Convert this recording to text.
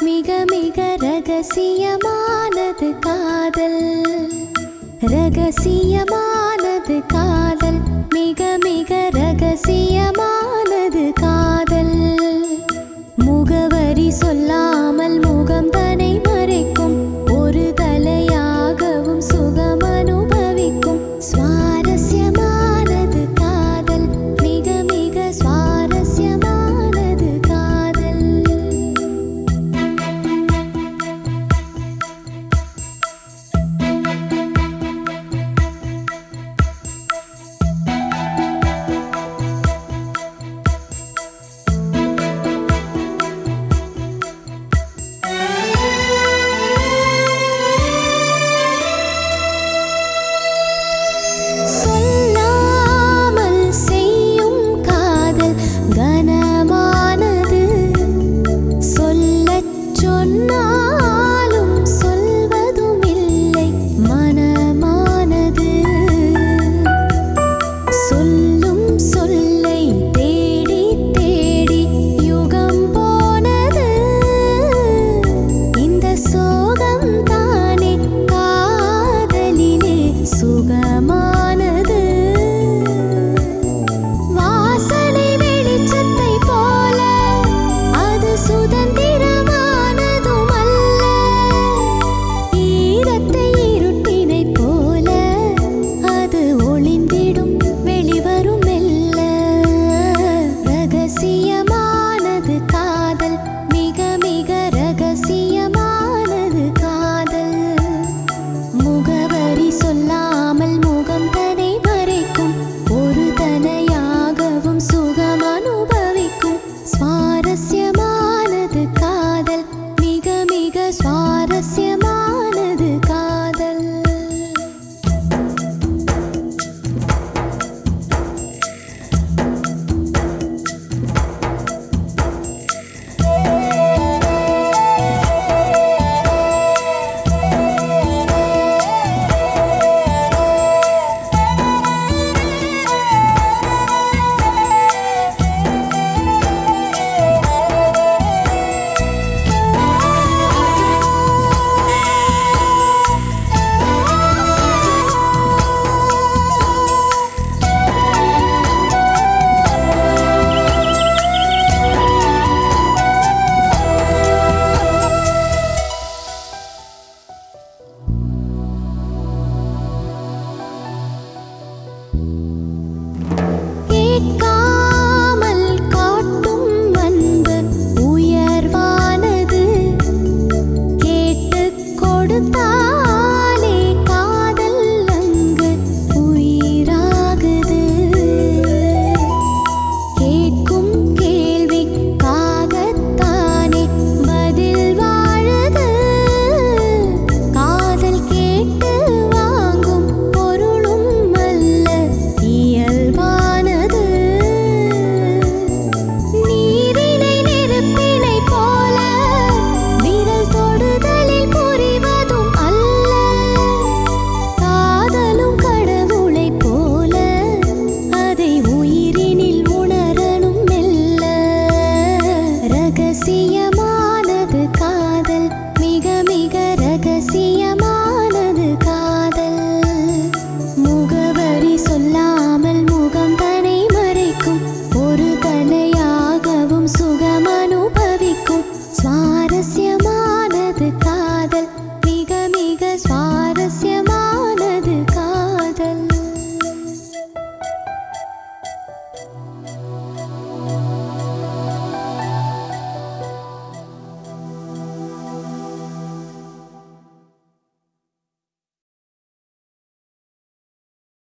மிக மிக ரகசியமானது காதல். ரகசியமானது காதல். மிக